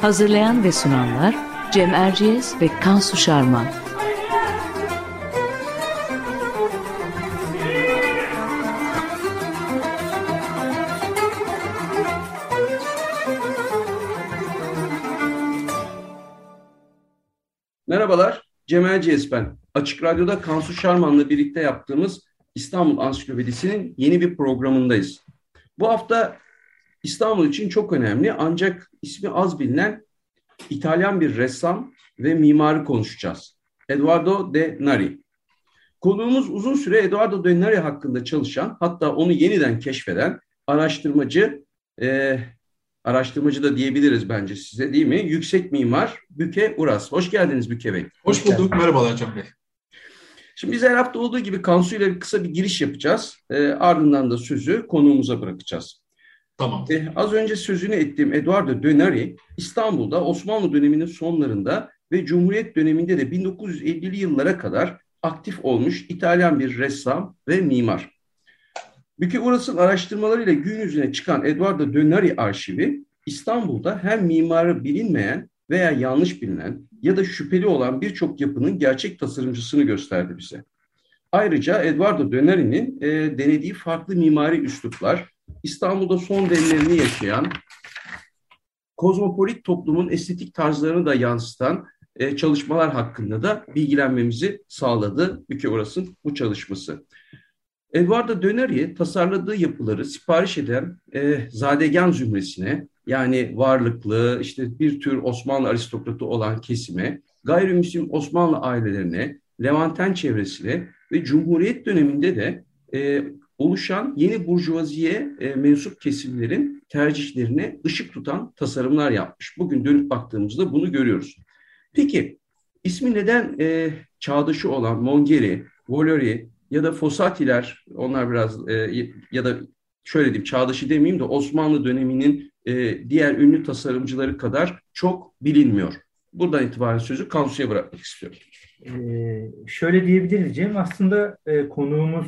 Hazırlayan ve sunanlar Cem Erciyes ve Kansu Şarman. Merhabalar, Cem Erciyes ben. Açık Radyo'da Kansu Şarman'la birlikte yaptığımız İstanbul Ansiklopedisi'nin yeni bir programındayız. Bu hafta İstanbul için çok önemli ancak ismi az bilinen İtalyan bir ressam ve mimarı konuşacağız. Eduardo de Nari. Konuğumuz uzun süre Eduardo de Nari hakkında çalışan hatta onu yeniden keşfeden araştırmacı, e, araştırmacı da diyebiliriz bence size değil mi? Yüksek mimar Büke Uras. Hoş geldiniz Büke Bey. Hoş bulduk. Merhabalar Can Bey. Şimdi biz her hafta olduğu gibi Kansu ile kısa bir giriş yapacağız. E, ardından da sözü konuğumuza bırakacağız. Tamam. E, az önce sözünü ettiğim Eduardo Dönari İstanbul'da Osmanlı döneminin sonlarında ve Cumhuriyet döneminde de 1950'li yıllara kadar aktif olmuş İtalyan bir ressam ve mimar. Büke Uras'ın araştırmalarıyla gün yüzüne çıkan Eduardo Dönari arşivi İstanbul'da hem mimarı bilinmeyen veya yanlış bilinen ya da şüpheli olan birçok yapının gerçek tasarımcısını gösterdi bize. Ayrıca Eduardo Dönari'nin e, denediği farklı mimari üsluplar, İstanbul'da son demlerini yaşayan, kozmopolit toplumun estetik tarzlarını da yansıtan e, çalışmalar hakkında da bilgilenmemizi sağladı Büke Uras'ın bu çalışması. Eduardo Döneri tasarladığı yapıları sipariş eden e, Zadegan zümresine yani varlıklı işte bir tür Osmanlı aristokratı olan kesime, gayrimüslim Osmanlı ailelerine, Levanten çevresine ve Cumhuriyet döneminde de e, oluşan yeni burjuvaziye e, mensup kesimlerin tercihlerine ışık tutan tasarımlar yapmış. Bugün dönüp baktığımızda bunu görüyoruz. Peki ismi neden e, çağdaşı olan Mongeri, Volori ya da Fossatiler, onlar biraz e, ya da şöyle diyeyim çağdaşı demeyeyim de Osmanlı döneminin e, diğer ünlü tasarımcıları kadar çok bilinmiyor. Buradan itibaren sözü Kansu'ya bırakmak istiyorum. Ee, şöyle diyebiliriz Cem, aslında e, konuğumuz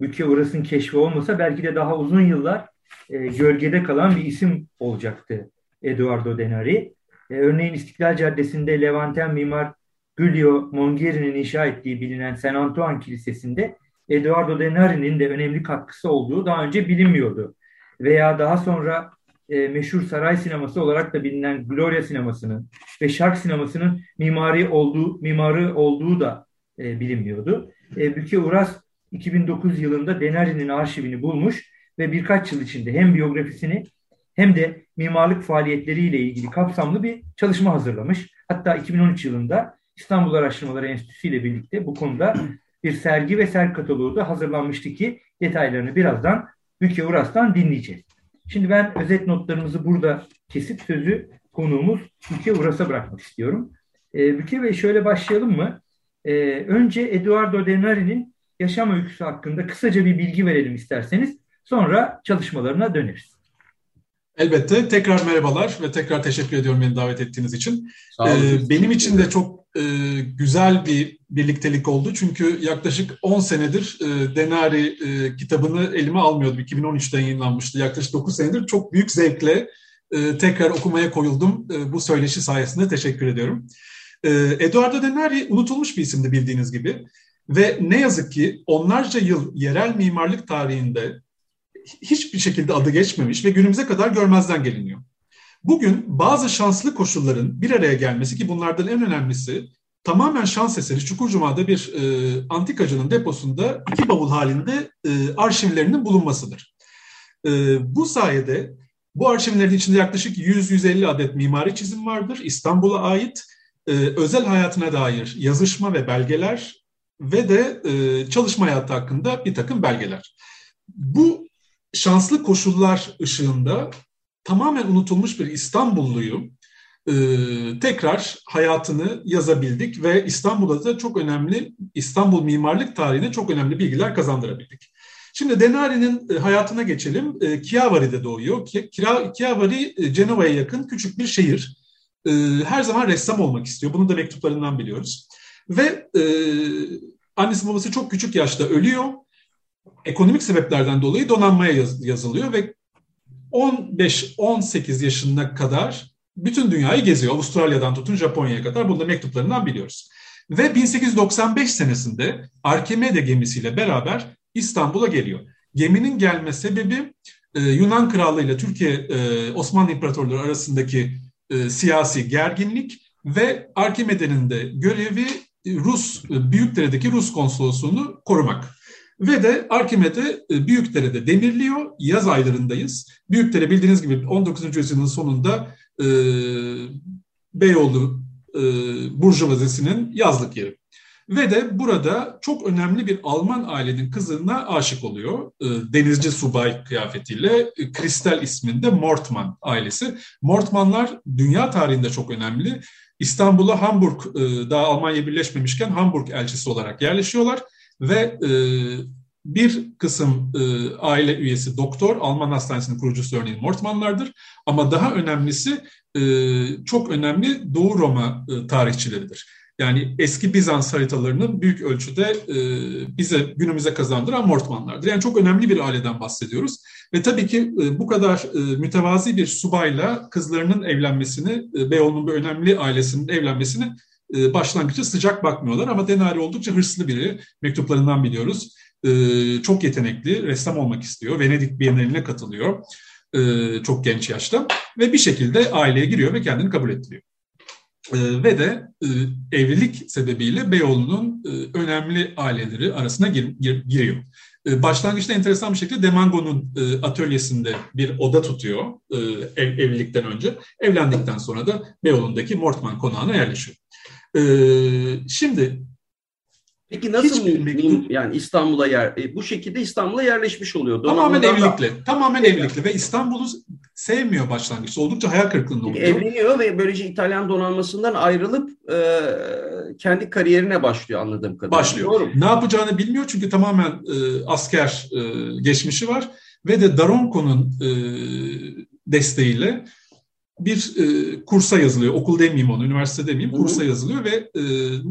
Ülke Uras'ın keşfi olmasa belki de daha uzun yıllar e, gölgede kalan bir isim olacaktı Eduardo Denari. E, örneğin İstiklal Caddesi'nde Levanten mimar Giulio Mongeri'nin inşa ettiği bilinen San Antoine Kilisesi'nde Eduardo Denari'nin de önemli katkısı olduğu daha önce bilinmiyordu. Veya daha sonra e, meşhur saray sineması olarak da bilinen Gloria sinemasının ve şark sinemasının mimari olduğu mimarı olduğu da e, bilinmiyordu. E, Büke Uras 2009 yılında Denari'nin arşivini bulmuş ve birkaç yıl içinde hem biyografisini hem de mimarlık faaliyetleriyle ilgili kapsamlı bir çalışma hazırlamış. Hatta 2013 yılında İstanbul Araştırmaları Enstitüsü ile birlikte bu konuda bir sergi ve sergi kataloğu da hazırlanmıştı ki detaylarını birazdan Büke Uras'tan dinleyeceğiz. Şimdi ben özet notlarımızı burada kesip sözü konuğumuz Büke Uras'a bırakmak istiyorum. E, Büke Bey şöyle başlayalım mı? E, önce Eduardo Denari'nin yaşam öyküsü hakkında kısaca bir bilgi verelim isterseniz. Sonra çalışmalarına döneriz. Elbette. Tekrar merhabalar ve tekrar teşekkür ediyorum beni davet ettiğiniz için. Ee, benim için de çok e, güzel bir birliktelik oldu. Çünkü yaklaşık 10 senedir e, Denari e, kitabını elime almıyordum. 2013'te yayınlanmıştı. Yaklaşık 9 senedir çok büyük zevkle e, tekrar okumaya koyuldum. E, bu söyleşi sayesinde teşekkür ediyorum. E, Eduardo Denari unutulmuş bir isimdi bildiğiniz gibi. Ve ne yazık ki onlarca yıl yerel mimarlık tarihinde hiçbir şekilde adı geçmemiş ve günümüze kadar görmezden geliniyor. Bugün bazı şanslı koşulların bir araya gelmesi ki bunlardan en önemlisi tamamen şans eseri Çukurcuma'da bir e, antikacının deposunda iki bavul halinde e, arşivlerinin bulunmasıdır. E, bu sayede bu arşivlerin içinde yaklaşık 100-150 adet mimari çizim vardır. İstanbul'a ait e, özel hayatına dair yazışma ve belgeler ve de e, çalışma hayatı hakkında bir takım belgeler. Bu şanslı koşullar ışığında tamamen unutulmuş bir İstanbulluyu e, tekrar hayatını yazabildik ve İstanbul'da da çok önemli, İstanbul mimarlık tarihine çok önemli bilgiler kazandırabildik. Şimdi Denari'nin e, hayatına geçelim. E, Chiavari'de doğuyor. Chiavari, e, Cenova'ya yakın küçük bir şehir. E, her zaman ressam olmak istiyor. Bunu da mektuplarından biliyoruz. Ve annesi babası çok küçük yaşta ölüyor. Ekonomik sebeplerden dolayı donanmaya yaz, yazılıyor ve 15-18 yaşına kadar bütün dünyayı geziyor. Avustralya'dan tutun Japonya'ya kadar bunu da mektuplarından biliyoruz. Ve 1895 senesinde Arkemede gemisiyle beraber İstanbul'a geliyor. Geminin gelme sebebi e, Yunan Krallığı ile Türkiye e, Osmanlı İmparatorluğu arasındaki e, siyasi gerginlik ve Arkimede'nin de görevi Rus e, Büyükdere'deki Rus konsolosluğunu korumak. Ve de Arkimede e, Büyükdere'de demirliyor. Yaz aylarındayız. Büyükdere bildiğiniz gibi 19. yüzyılın sonunda e, Beyoğlu e, Burjuvazisi'nin yazlık yeri. Ve de burada çok önemli bir Alman ailenin kızına aşık oluyor. E, denizci subay kıyafetiyle Kristel isminde Mortman ailesi. Mortmanlar dünya tarihinde çok önemli. İstanbul'a Hamburg, e, daha Almanya birleşmemişken Hamburg elçisi olarak yerleşiyorlar. Ve e, bir kısım e, aile üyesi doktor, Alman hastanesinin kurucusu örneğin Mortmanlardır. Ama daha önemlisi çok önemli Doğu Roma tarihçileridir. Yani eski Bizans haritalarının büyük ölçüde e, bize günümüze kazandıran Mortmanlardır. Yani çok önemli bir aileden bahsediyoruz. Ve tabii ki e, bu kadar e, mütevazi bir subayla kızlarının evlenmesini, e, Beyoğlu'nun bu önemli ailesinin evlenmesini e, başlangıçta sıcak bakmıyorlar. Ama Denari oldukça hırslı biri. Mektuplarından biliyoruz. E, çok yetenekli, ressam olmak istiyor. Venedik Bienali'ne katılıyor e, çok genç yaşta. Ve bir şekilde aileye giriyor ve kendini kabul ettiriyor. E, ve de e, evlilik sebebiyle Beyoğlu'nun e, önemli aileleri arasına gir, gir, giriyor. E, başlangıçta enteresan bir şekilde Demango'nun atölyesinde bir oda tutuyor ev, evlilikten önce. Evlendikten sonra da Beyoğlu'ndaki Mortman konağına yerleşiyor. Şimdi Peki nasıl mektup, yani İstanbul'a yer e, bu şekilde İstanbul'a yerleşmiş oluyor. Tamamen evlilikle. Da... Tamamen evlilikle ve İstanbul'u sevmiyor başlangıçta. Oldukça hayal kırıklığında oluyor. Evleniyor ve böylece İtalyan donanmasından ayrılıp e, kendi kariyerine başlıyor anladığım kadarıyla. Başlıyor. Doğru. Ne yapacağını bilmiyor çünkü tamamen e, asker e, geçmişi var ve de Daronco'nun e, desteğiyle bir e, kursa yazılıyor. Okul demeyeyim onu, üniversite demeyeyim, kursa yazılıyor ve e,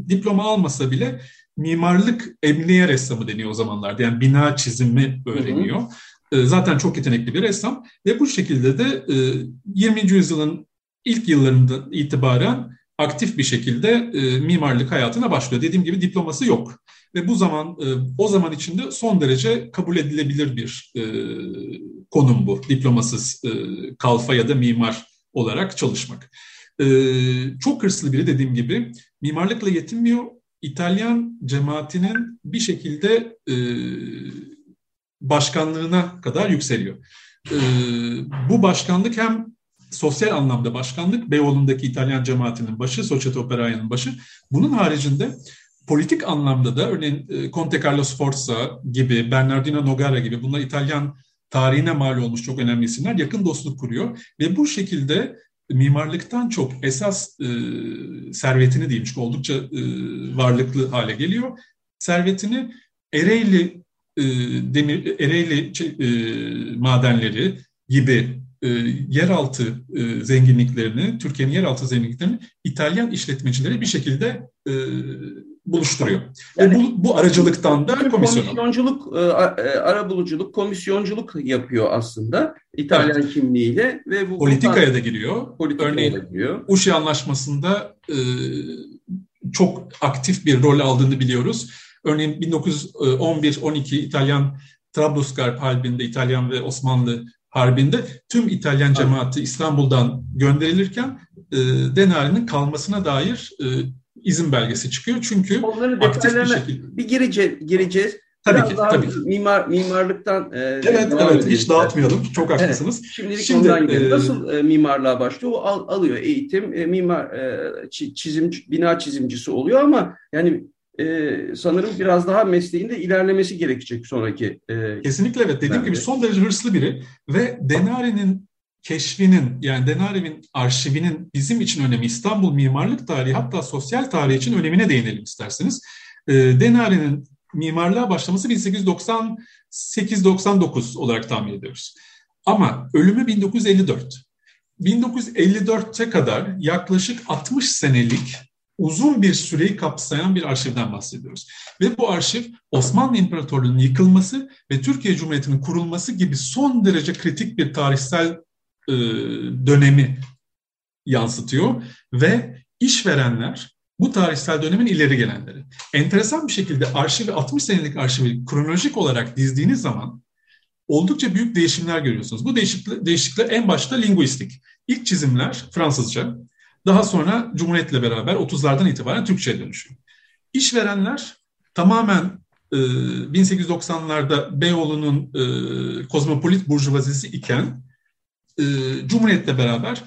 diploma almasa bile mimarlık emniye ressamı deniyor o zamanlarda. Yani bina çizimi öğreniyor. Hı hı. E, zaten çok yetenekli bir ressam ve bu şekilde de e, 20. yüzyılın ilk yıllarından itibaren aktif bir şekilde e, mimarlık hayatına başlıyor. Dediğim gibi diploması yok. Ve bu zaman e, o zaman içinde son derece kabul edilebilir bir e, konum bu. Diplomasız e, kalfa ya da mimar olarak çalışmak. E, çok hırslı biri dediğim gibi mimarlıkla yetinmiyor İtalyan cemaatinin bir şekilde e, başkanlığına kadar yükseliyor. E, bu başkanlık hem sosyal anlamda başkanlık, Beyoğlu'ndaki İtalyan cemaatinin başı, Societe Operaia'nın başı. Bunun haricinde politik anlamda da örneğin e, Conte Carlo Sforza gibi, Bernardino Nogara gibi bunlar İtalyan tarihine mal olmuş çok önemli isimler yakın dostluk kuruyor ve bu şekilde mimarlıktan çok esas e, servetini diyeyim çünkü oldukça e, varlıklı hale geliyor. Servetini Ereğli e, demir Ereğli e, madenleri gibi e, yeraltı e, zenginliklerini, Türkiye'nin yeraltı zenginliklerini İtalyan işletmecileri bir şekilde e, buluşturuyor. Yani, Ve bu, bu aracılıktan da komisyon komisyonculuk, e, e, arabuluculuk, komisyonculuk yapıyor aslında İtalyan evet. kimliğiyle ve bu politikaya da giriyor. Politikaya Örneğin da giriyor. Uşi Anlaşması'nda e, çok aktif bir rol aldığını biliyoruz. Örneğin 1911-12 İtalyan Trablusgarp Harbi'nde İtalyan ve Osmanlı Harbi'nde tüm İtalyan cemaati İstanbul'dan gönderilirken e, Denari'nin kalmasına dair e, izin belgesi çıkıyor. Çünkü Onların aktif bir şekilde. Bir gireceğiz. gireceğiz. Tabii Biraz ki, tabii ki. Mimar, mimarlıktan e, Evet, evet hiç dağıtmayalım. Çok haklısınız. Evet, şimdilik Şimdi, ondan gidelim. E, Nasıl e, mimarlığa başlıyor? O al, alıyor eğitim, e, mimar e, çizim bina çizimcisi oluyor ama yani e, sanırım biraz daha mesleğinde ilerlemesi gerekecek sonraki. E, Kesinlikle evet. Dediğim gibi son derece hırslı biri ve Denari'nin keşfinin yani Denari'nin arşivinin bizim için önemi İstanbul mimarlık tarihi hatta sosyal tarihi için önemine değinelim isterseniz. E, mimarlığa başlaması 1898-99 olarak tahmin ediyoruz. Ama ölümü 1954. 1954'te kadar yaklaşık 60 senelik uzun bir süreyi kapsayan bir arşivden bahsediyoruz. Ve bu arşiv Osmanlı İmparatorluğu'nun yıkılması ve Türkiye Cumhuriyeti'nin kurulması gibi son derece kritik bir tarihsel e, dönemi yansıtıyor ve işverenler bu tarihsel dönemin ileri gelenleri. Enteresan bir şekilde arşivi 60 senelik arşivi kronolojik olarak dizdiğiniz zaman oldukça büyük değişimler görüyorsunuz. Bu değişiklikler, en başta linguistik. İlk çizimler Fransızca, daha sonra Cumhuriyet'le beraber 30'lardan itibaren Türkçe'ye dönüşüyor. İşverenler tamamen e, 1890'larda Beyoğlu'nun e, kozmopolit burjuvazisi iken e, Cumhuriyet'le beraber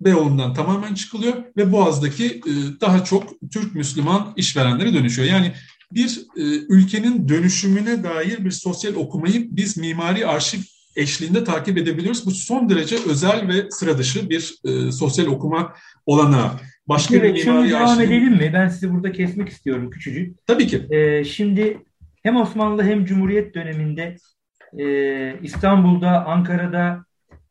Beyoğlu'ndan tamamen çıkılıyor ve Boğaz'daki e, daha çok Türk Müslüman işverenlere dönüşüyor. Yani bir e, ülkenin dönüşümüne dair bir sosyal okumayı biz mimari arşiv eşliğinde takip edebiliyoruz. Bu son derece özel ve sıra dışı bir e, sosyal okuma olanağı. Başka evet, bir mimari devam arşiv... edelim mi? Ben sizi burada kesmek istiyorum küçücük. Tabii ki. E, şimdi hem Osmanlı hem Cumhuriyet döneminde e, İstanbul'da, Ankara'da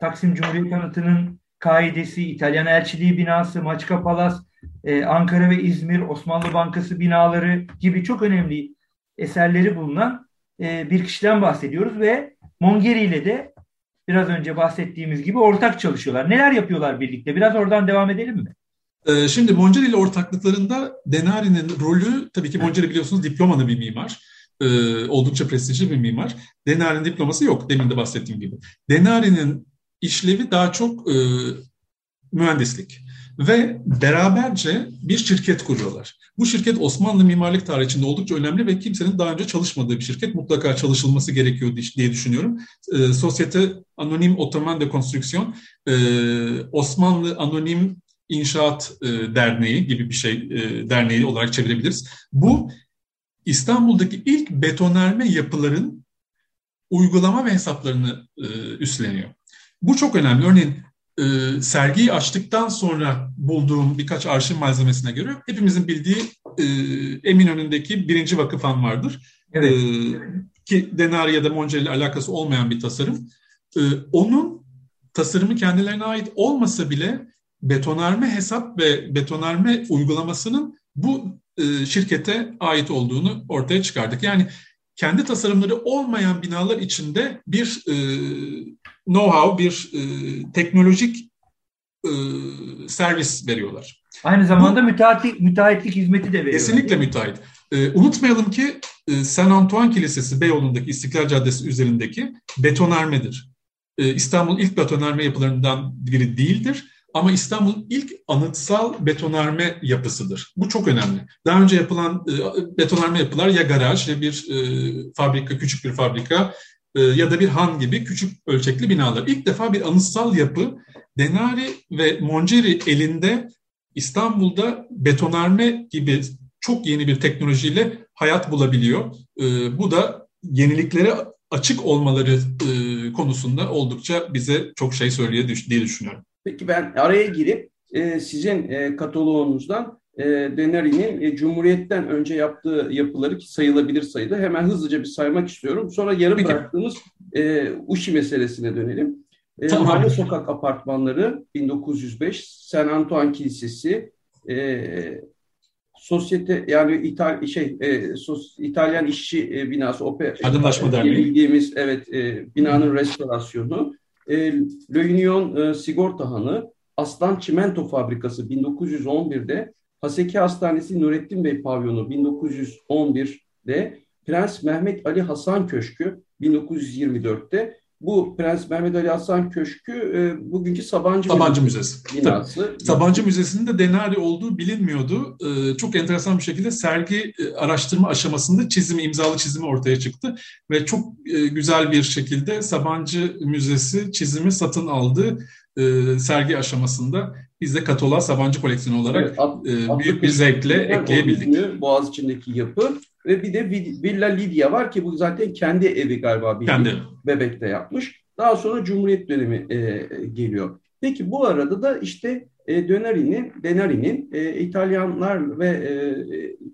Taksim Cumhuriyet Anıtı'nın kaidesi, İtalyan Elçiliği binası, Maçka Palas, e, Ankara ve İzmir, Osmanlı Bankası binaları gibi çok önemli eserleri bulunan e, bir kişiden bahsediyoruz ve Mongeri ile de biraz önce bahsettiğimiz gibi ortak çalışıyorlar. Neler yapıyorlar birlikte? Biraz oradan devam edelim mi? Ee, şimdi Mongeri ile ortaklıklarında Denari'nin rolü, tabii ki Mongeri biliyorsunuz diplomalı bir mimar. Ee, oldukça prestijli bir mimar. Denari'nin diploması yok, demin de bahsettiğim gibi. Denari'nin işlevi daha çok e, mühendislik ve beraberce bir şirket kuruyorlar. Bu şirket Osmanlı mimarlık tarihi içinde oldukça önemli ve kimsenin daha önce çalışmadığı bir şirket. Mutlaka çalışılması gerekiyor diye düşünüyorum. E, Sosyete Anonim Otoman de Konstrüksiyon, e, Osmanlı Anonim İnşaat e, Derneği gibi bir şey e, derneği olarak çevirebiliriz. Bu İstanbul'daki ilk betonarme yapıların uygulama ve hesaplarını e, üstleniyor. Bu çok önemli. Örneğin e, sergiyi açtıktan sonra bulduğum birkaç arşiv malzemesine göre hepimizin bildiği e, Eminönü'ndeki birinci vakıfhan vardır. Evet. E, ki Denari ya da Monca ile alakası olmayan bir tasarım. E, onun tasarımı kendilerine ait olmasa bile betonarme hesap ve betonarme uygulamasının bu e, şirkete ait olduğunu ortaya çıkardık. Yani kendi tasarımları olmayan binalar içinde bir e, know-how, bir e, teknolojik e, servis veriyorlar. Aynı zamanda Bu, müteahhitlik, müteahhitlik hizmeti de veriyorlar. Kesinlikle müteahhit. E, unutmayalım ki e, Saint Antoine Kilisesi Beyoğlu'ndaki İstiklal Caddesi üzerindeki betonarmedir. E, İstanbul'un ilk betonarme yapılarından biri değildir. Ama İstanbul'un ilk anıtsal betonarme yapısıdır. Bu çok önemli. Daha önce yapılan e, betonarme yapılar ya garaj ya bir e, fabrika, küçük bir fabrika ya da bir han gibi küçük ölçekli binalar. İlk defa bir anıtsal yapı Denari ve Monceri elinde İstanbul'da betonarme gibi çok yeni bir teknolojiyle hayat bulabiliyor. E, bu da yeniliklere açık olmaları e, konusunda oldukça bize çok şey söylüyor diye düşünüyorum. Peki ben araya girip e, sizin e, kataloğunuzdan e, Deneri'nin e, Cumhuriyet'ten önce yaptığı yapıları ki sayılabilir sayıda hemen hızlıca bir saymak istiyorum. Sonra yarım Peki. bıraktığımız e, Uşi meselesine dönelim. E, tamam. Mahalle Sokak Apartmanları 1905, San Antoine Kilisesi, e, sosyete yani İtal şey e, sos, İtalyan işçi e, binası opera Aydınlaşma Derneği bildiğimiz evet e, binanın restorasyonu e, Le Union e, Sigorta Hanı Aslan Çimento Fabrikası 1911'de Haseki Hastanesi Nurettin Bey Pavyonu 1911'de Prens Mehmet Ali Hasan Köşkü 1924'te bu Prens Mehmet Ali Hasan Köşkü e, bugünkü Sabancı, Sabancı Müzesi. Binası. Tabii. Sabancı Müzesi'nin de Denari olduğu bilinmiyordu. E, çok enteresan bir şekilde sergi e, araştırma aşamasında çizimi, imzalı çizimi ortaya çıktı. Ve çok e, güzel bir şekilde Sabancı Müzesi çizimi satın aldı e, sergi aşamasında biz de Katola Sabancı koleksiyonu olarak evet, at, e, büyük bir zevkle ekleyebildik. Boğaz içindeki yapı ve bir de Villa Lidya var ki bu zaten kendi evi galiba bir kendi. Bebek'te yapmış. Daha sonra Cumhuriyet dönemi e, geliyor. Peki bu arada da işte e, Döneri'nin, Denari'nin e, İtalyanlar ve e,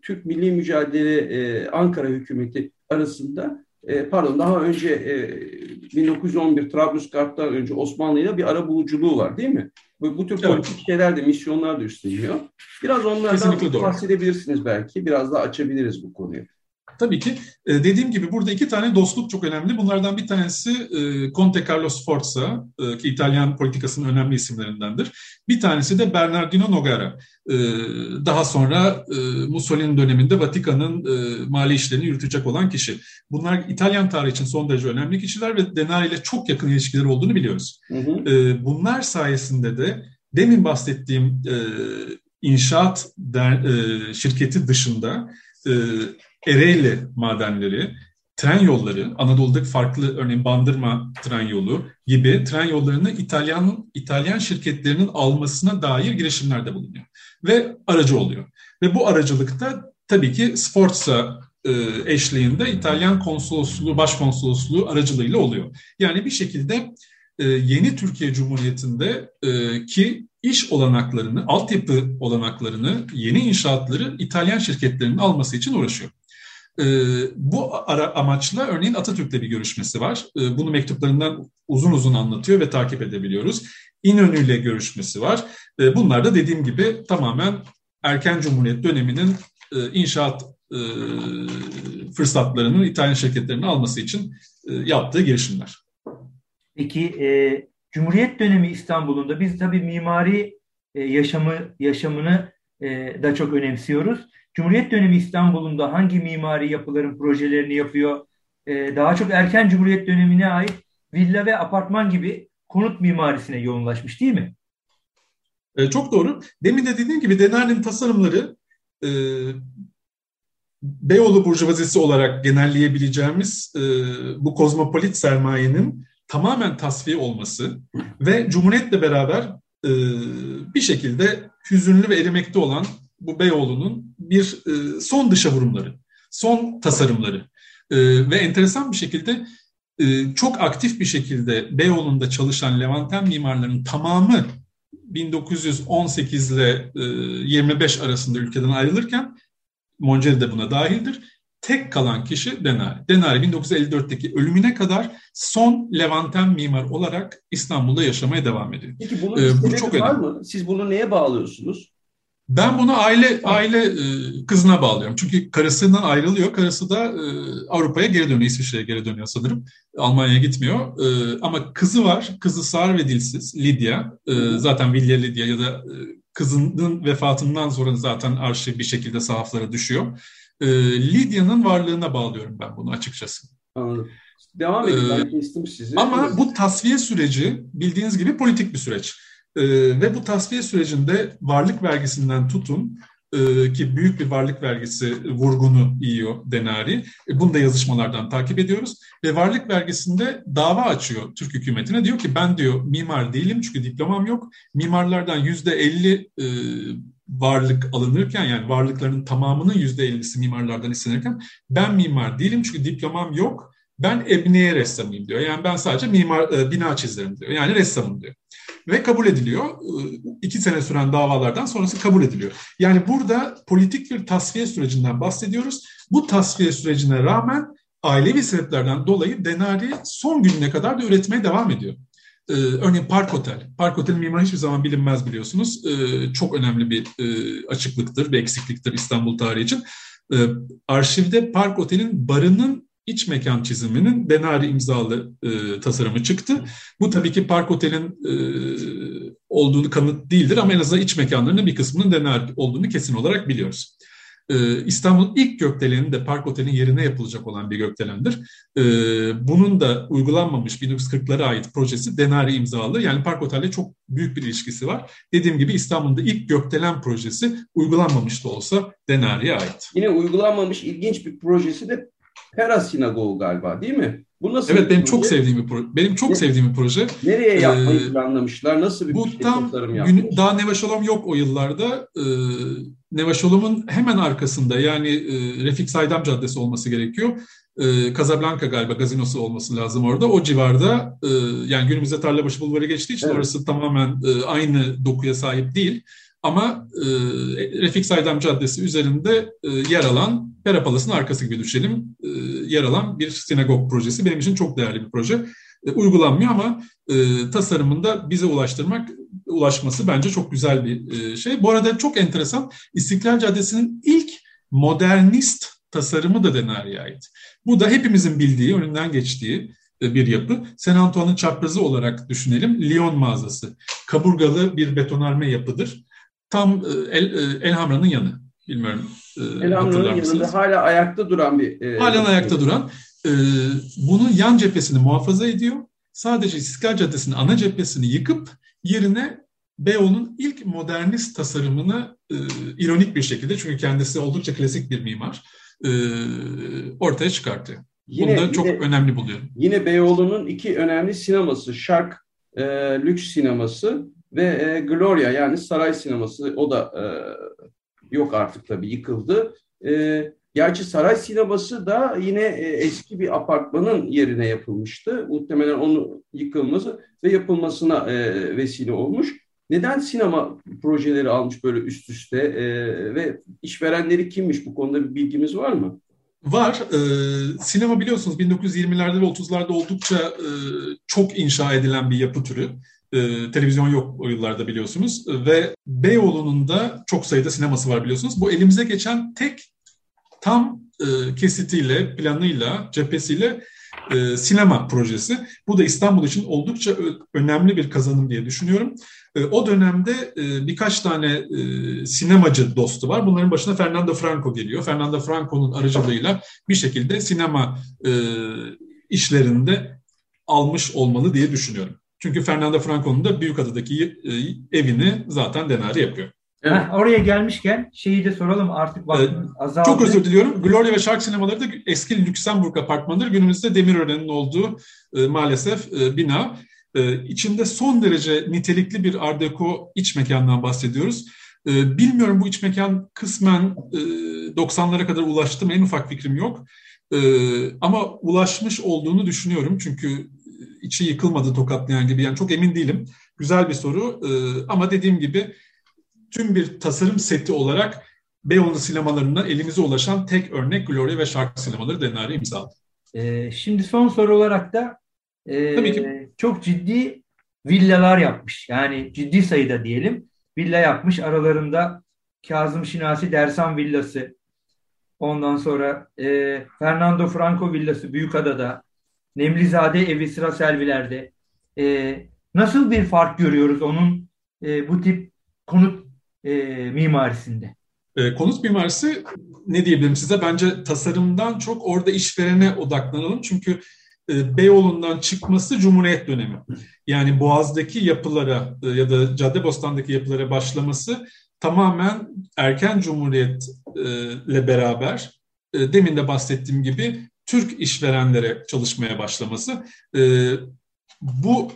Türk Milli Mücadele e, Ankara hükümeti arasında e, pardon daha önce e, 1911 Trablusgarp'tan önce Osmanlı ile bir ara buluculuğu var değil mi? Bu, bu tür evet. politik şeyler de misyonlar da üstleniyor. Biraz onlardan bahsedebilirsiniz belki. Biraz daha açabiliriz bu konuyu. Tabii ki. E, dediğim gibi burada iki tane dostluk çok önemli. Bunlardan bir tanesi e, Conte Carlo Sforza e, ki İtalyan politikasının önemli isimlerindendir. Bir tanesi de Bernardino Nogara. Daha sonra Mussolini döneminde Vatikan'ın mali işlerini yürütecek olan kişi. Bunlar İtalyan tarihi için son derece önemli kişiler ve Denari ile çok yakın ilişkileri olduğunu biliyoruz. Hı hı. Bunlar sayesinde de demin bahsettiğim inşaat şirketi dışında Ereğli madenleri, tren yolları, Anadolu'daki farklı örneğin Bandırma tren yolu gibi tren yollarını İtalyan İtalyan şirketlerinin almasına dair girişimlerde bulunuyor ve aracı oluyor. Ve bu aracılıkta tabii ki Sforza e, eşliğinde İtalyan konsolosluğu, başkonsolosluğu aracılığıyla oluyor. Yani bir şekilde e, yeni Türkiye Cumhuriyeti'nde e, ki iş olanaklarını, altyapı olanaklarını, yeni inşaatları İtalyan şirketlerinin alması için uğraşıyor. E, bu ara, amaçla örneğin Atatürk'le bir görüşmesi var. E, bunu mektuplarından uzun uzun anlatıyor ve takip edebiliyoruz. İnönü'yle görüşmesi var. E, bunlar da dediğim gibi tamamen erken Cumhuriyet döneminin e, inşaat e, fırsatlarının İtalyan şirketlerinin alması için e, yaptığı girişimler. Peki e, Cumhuriyet dönemi İstanbul'unda biz tabii mimari e, yaşamı yaşamını e, da çok önemsiyoruz. Cumhuriyet dönemi İstanbul'unda hangi mimari yapıların projelerini yapıyor? E, daha çok erken Cumhuriyet dönemine ait villa ve apartman gibi konut mimarisine yoğunlaşmış değil mi? E, çok doğru. Demin de dediğim gibi Denar'ın tasarımları e, Beyoğlu Burjuvazisi olarak genelleyebileceğimiz e, bu kozmopolit sermayenin tamamen tasfiye olması ve Cumhuriyet'le beraber e, bir şekilde hüzünlü ve erimekte olan bu Beyoğlu'nun bir e, son dışa vurumları, son tasarımları e, ve enteresan bir şekilde e, çok aktif bir şekilde Beyoğlu'nda çalışan Levanten mimarların tamamı 1918 ile e, 25 arasında ülkeden ayrılırken Monceli de buna dahildir. Tek kalan kişi Denari. Denari 1954'teki ölümüne kadar son Levanten mimar olarak İstanbul'da yaşamaya devam ediyor. Peki bunun ee, bu çok var önemli. mı? Siz bunu neye bağlıyorsunuz? Ben bunu aile aile e, kızına bağlıyorum. Çünkü karısından ayrılıyor. Karısı da e, Avrupa'ya geri dönüyor. İsviçre'ye geri dönüyor sanırım. Almanya'ya gitmiyor. E, ama kızı var. Kızı sağır ve dilsiz. Lydia. Zaten Vilya Lydia ya da kızının vefatından sonra zaten arşiv bir şekilde sahaflara düşüyor. Lydia'nın varlığına bağlıyorum ben bunu açıkçası. Anladım. Devam edin. Ben kestim sizi. Ama bu tasfiye süreci bildiğiniz gibi politik bir süreç. E, ve bu tasfiye sürecinde varlık vergisinden tutun e, ki büyük bir varlık vergisi vurgunu yiyor Denari. E, bunu da yazışmalardan takip ediyoruz. Ve varlık vergisinde dava açıyor Türk hükümetine. Diyor ki ben diyor mimar değilim çünkü diplomam yok. Mimarlardan yüzde elli e, varlık alınırken yani varlıkların tamamının yüzde ellisi mimarlardan istenirken ben mimar değilim çünkü diplomam yok. Ben ebniye ressamıyım diyor. Yani ben sadece mimar e, bina çizerim diyor. Yani ressamım diyor ve kabul ediliyor. İki sene süren davalardan sonrası kabul ediliyor. Yani burada politik bir tasfiye sürecinden bahsediyoruz. Bu tasfiye sürecine rağmen ailevi sebeplerden dolayı Denari son gününe kadar da üretmeye devam ediyor. Ee, örneğin Park Otel. Park Otel'in mimarı hiçbir zaman bilinmez biliyorsunuz. Ee, çok önemli bir e, açıklıktır, bir eksikliktir İstanbul tarihi için. Ee, arşivde Park Otel'in barının iç mekan çiziminin Denari imzalı e, tasarımı çıktı. Bu tabii ki Park Otel'in e, olduğunu kanıt değildir ama en azından iç mekanlarının bir kısmının Denari olduğunu kesin olarak biliyoruz. e, İstanbul'un ilk gökdeleni de Park Otel'in yerine yapılacak olan bir gökdelendir. E, bunun da uygulanmamış 1940'lara ait projesi Denari imzalı. Yani Park Otel'le çok büyük bir ilişkisi var. Dediğim gibi İstanbul'da ilk gökdelen projesi uygulanmamış da olsa Denari'ye ait. Yine uygulanmamış ilginç bir projesi de Pera Sinagogu galiba değil mi? Bu nasıl evet benim çok sevdiğim bir proje. Benim çok ne, sevdiğim bir proje. Nereye yapmayı ee, planlamışlar? Nasıl bir bu şey tam? Gün, daha Nevaşolom yok o yıllarda. Ee, Nevaşolom'un hemen arkasında yani e, Refik Saydam Caddesi olması gerekiyor. Ee, Casablanca galiba gazinosu olması lazım orada. O civarda e, yani günümüzde Tarlabaşı Bulvarı geçtiği için evet. orası tamamen e, aynı dokuya sahip değil. Ama e, Refik Saydam Caddesi üzerinde e, yer alan, Pera Palas'ın arkası gibi düşelim, e, yer alan bir sinagog projesi. Benim için çok değerli bir proje. E, uygulanmıyor ama e, tasarımında bize ulaştırmak, ulaşması bence çok güzel bir e, şey. Bu arada çok enteresan, İstiklal Caddesi'nin ilk modernist tasarımı da Denari'ye ait. Bu da hepimizin bildiği, önünden geçtiği e, bir yapı. Sen Antoine'ın çaprazı olarak düşünelim. Lyon mağazası. Kaburgalı bir betonarme yapıdır tam e, El, e, Elhamra'nın yanı. Bilmiyorum. E, Elhamra'nın yanında hala ayakta duran bir... E, Halen ayakta duran. E, bunun yan cephesini muhafaza ediyor. Sadece İstiklal Caddesi'nin ana cephesini yıkıp yerine Beyoğlu'nun ilk modernist tasarımını e, ironik bir şekilde çünkü kendisi oldukça klasik bir mimar e, ortaya çıkartıyor. Yine, Bunu da çok yine, önemli buluyorum. Yine Beyoğlu'nun iki önemli sineması, Şark e, Lüks Sineması ve e, Gloria yani saray sineması o da e, yok artık tabii yıkıldı. E, gerçi saray sineması da yine e, eski bir apartmanın yerine yapılmıştı. Muhtemelen onun yıkılması ve yapılmasına e, vesile olmuş. Neden sinema projeleri almış böyle üst üste e, ve işverenleri kimmiş bu konuda bir bilgimiz var mı? Var. E, sinema biliyorsunuz 1920'lerde ve 30'larda oldukça e, çok inşa edilen bir yapı türü. E, televizyon yok o yıllarda biliyorsunuz ve Beyoğlu'nun da çok sayıda sineması var biliyorsunuz. Bu elimize geçen tek tam e, kesitiyle, planıyla, cephesiyle e, sinema projesi. Bu da İstanbul için oldukça önemli bir kazanım diye düşünüyorum. E, o dönemde e, birkaç tane e, sinemacı dostu var. Bunların başına Fernando Franco geliyor. Fernando Franco'nun aracılığıyla bir şekilde sinema e, işlerinde almış olmalı diye düşünüyorum. Çünkü Fernando Franco'nun da Büyükada'daki e, evini zaten Denari yapıyor. Evet. Heh, oraya gelmişken şeyi de soralım artık vaktimiz ee, azaldı. Çok özür diliyorum. Gloria ve Shark sinemaları da eski Lüksemburg apartmanıdır. Günümüzde Demirören'in olduğu e, maalesef e, bina. E, içinde son derece nitelikli bir Art Deco iç mekandan bahsediyoruz. E, bilmiyorum bu iç mekan kısmen e, 90'lara kadar ulaştı mı en ufak fikrim yok. E, ama ulaşmış olduğunu düşünüyorum. Çünkü içi yıkılmadı tokatlayan gibi. Yani çok emin değilim. Güzel bir soru e, ama dediğim gibi tüm bir tasarım seti olarak Beyoğlu sinemalarından elimize ulaşan tek örnek Gloria ve şarkı sinemaları Denari imzaladı. Ee, şimdi son soru olarak da e, Tabii ki. çok ciddi villalar yapmış. Yani ciddi sayıda diyelim villa yapmış. Aralarında Kazım Şinasi Dersan Villası, ondan sonra e, Fernando Franco Villası Büyükada'da, Nemlizade evi sıra Selviler'de. E, nasıl bir fark görüyoruz onun e, bu tip konut e, mimarisinde? E, konut mimarisi ne diyebilirim size? Bence tasarımdan çok orada işverene odaklanalım. Çünkü e, Beyoğlu'ndan çıkması Cumhuriyet dönemi. Yani Boğaz'daki yapılara e, ya da Caddebostan'daki yapılara başlaması tamamen erken Cumhuriyet'le beraber e, demin de bahsettiğim gibi Türk işverenlere çalışmaya başlaması. E, bu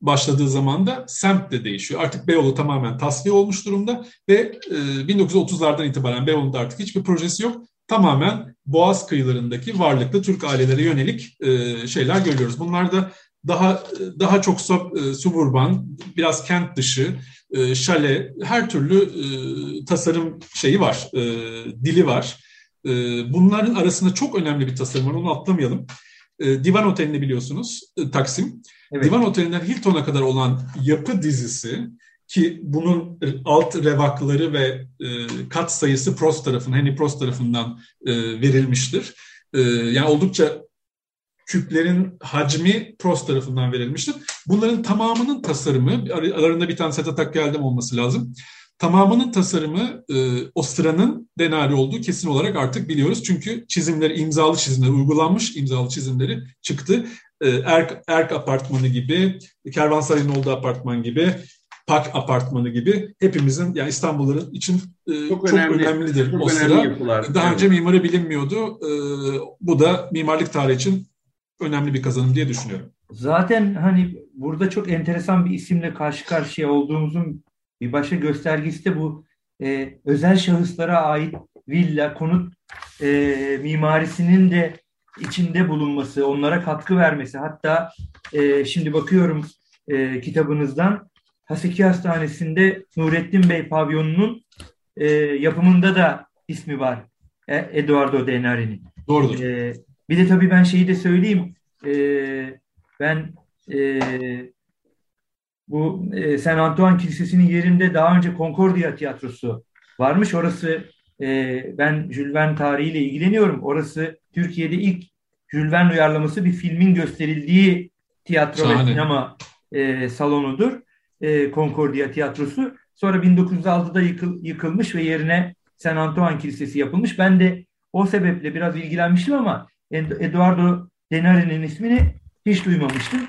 başladığı zaman da semt de değişiyor. Artık Beyoğlu tamamen tasfiye olmuş durumda ve e, 1930'lardan itibaren Beyoğlu'nda artık hiçbir projesi yok. Tamamen Boğaz kıyılarındaki varlıklı Türk ailelere yönelik e, şeyler görüyoruz. Bunlar da daha daha çok sub, e, suburban, biraz kent dışı, e, şale, her türlü e, tasarım şeyi var, e, dili var. Ee, bunların arasında çok önemli bir tasarım var, onu atlamayalım. Ee, Divan Oteli'ni biliyorsunuz, e, Taksim. Evet. Divan Oteli'nden Hilton'a kadar olan yapı dizisi ki bunun alt revakları ve e, kat sayısı Prost tarafından, Henry Prost tarafından e, verilmiştir. Yani oldukça küplerin hacmi Prost tarafından verilmiştir. Bunların tamamının tasarımı, aralarında bir tane Setatak geldim olması lazım tamamının tasarımı e, o sıranın Denari olduğu kesin olarak artık biliyoruz. Çünkü çizimleri, imzalı çizimler, uygulanmış imzalı çizimleri çıktı. E, Erk, Erk apartmanı gibi, Kervansaray'ın olduğu apartman gibi, Pak apartmanı gibi hepimizin yani İstanbul'un için e, çok, çok önemli, önemlidir çok o sıra. Yapılar. Daha evet. önce mimarı bilinmiyordu. E, bu da mimarlık tarihi için önemli bir kazanım diye düşünüyorum. Zaten hani burada çok enteresan bir isimle karşı karşıya olduğumuzun bir başka göstergesi de bu e, özel şahıslara ait villa, konut e, mimarisinin de içinde bulunması, onlara katkı vermesi. Hatta e, şimdi bakıyorum e, kitabınızdan Haseki Hastanesi'nde Nurettin Bey pavyonunun e, yapımında da ismi var. E, Eduardo Denari'nin. Doğrudur. E, bir de tabii ben şeyi de söyleyeyim. E, ben e, bu e, Saint Antoine Kilisesi'nin yerinde daha önce Concordia Tiyatrosu varmış. Orası e, ben Jules Verne tarihiyle ilgileniyorum. Orası Türkiye'de ilk Jules Verne uyarlaması bir filmin gösterildiği tiyatro Şahane. ve sinema e, salonudur. E, Concordia Tiyatrosu. Sonra 1906'da yıkıl, yıkılmış ve yerine Saint Antoine Kilisesi yapılmış. Ben de o sebeple biraz ilgilenmiştim ama Eduardo Denari'nin ismini hiç duymamıştım.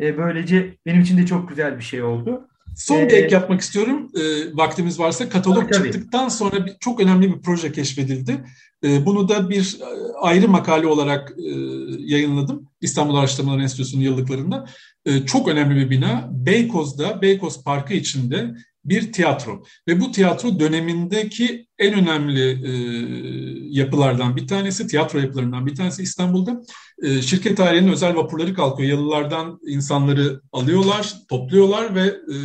E, böylece benim için de çok güzel bir şey oldu. Son bir ee, ek yapmak istiyorum. E, vaktimiz varsa katalog tabii, çıktıktan sonra bir, çok önemli bir proje keşfedildi. E, bunu da bir e, ayrı makale olarak e, yayınladım. İstanbul Araştırmalar Enstitüsü'nün yıllıklarında. E, çok önemli bir bina. Beykoz'da, Beykoz Parkı içinde bir tiyatro. Ve bu tiyatro dönemindeki en önemli e, yapılardan bir tanesi, tiyatro yapılarından bir tanesi İstanbul'da. E, şirket tarihinin özel vapurları kalkıyor. Yalılardan insanları alıyorlar, topluyorlar ve e,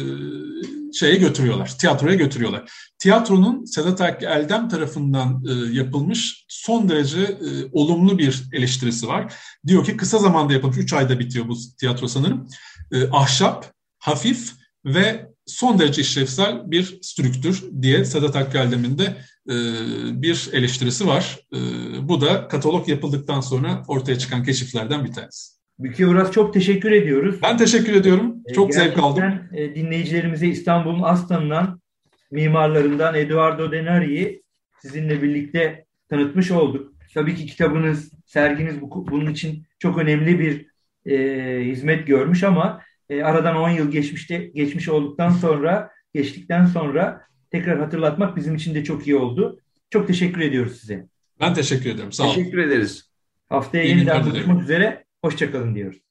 şeye götürüyorlar, tiyatroya götürüyorlar. Tiyatronun Sedat Hakkı Eldem tarafından e, yapılmış son derece e, olumlu bir eleştirisi var. Diyor ki kısa zamanda yapılmış, 3 ayda bitiyor bu tiyatro sanırım. E, ahşap, hafif ve son derece işlevsel bir strüktür diye Sedat Akgeldem'in de e, bir eleştirisi var. E, bu da katalog yapıldıktan sonra ortaya çıkan keşiflerden bir tanesi. Bülke Uras çok teşekkür ediyoruz. Ben teşekkür ediyorum. E, çok Gerçekten, zevk aldım. E, dinleyicilerimize İstanbul'un aslanından, mimarlarından Eduardo Denari'yi sizinle birlikte tanıtmış olduk. Tabii ki kitabınız, serginiz bu, bunun için çok önemli bir e, hizmet görmüş ama e, aradan 10 yıl geçmişte geçmiş olduktan sonra geçtikten sonra tekrar hatırlatmak bizim için de çok iyi oldu. Çok teşekkür ediyoruz size. Ben teşekkür ederim. Sağ olun. Teşekkür ederiz. Haftaya yeniden buluşmak üzere. Hoşçakalın diyoruz.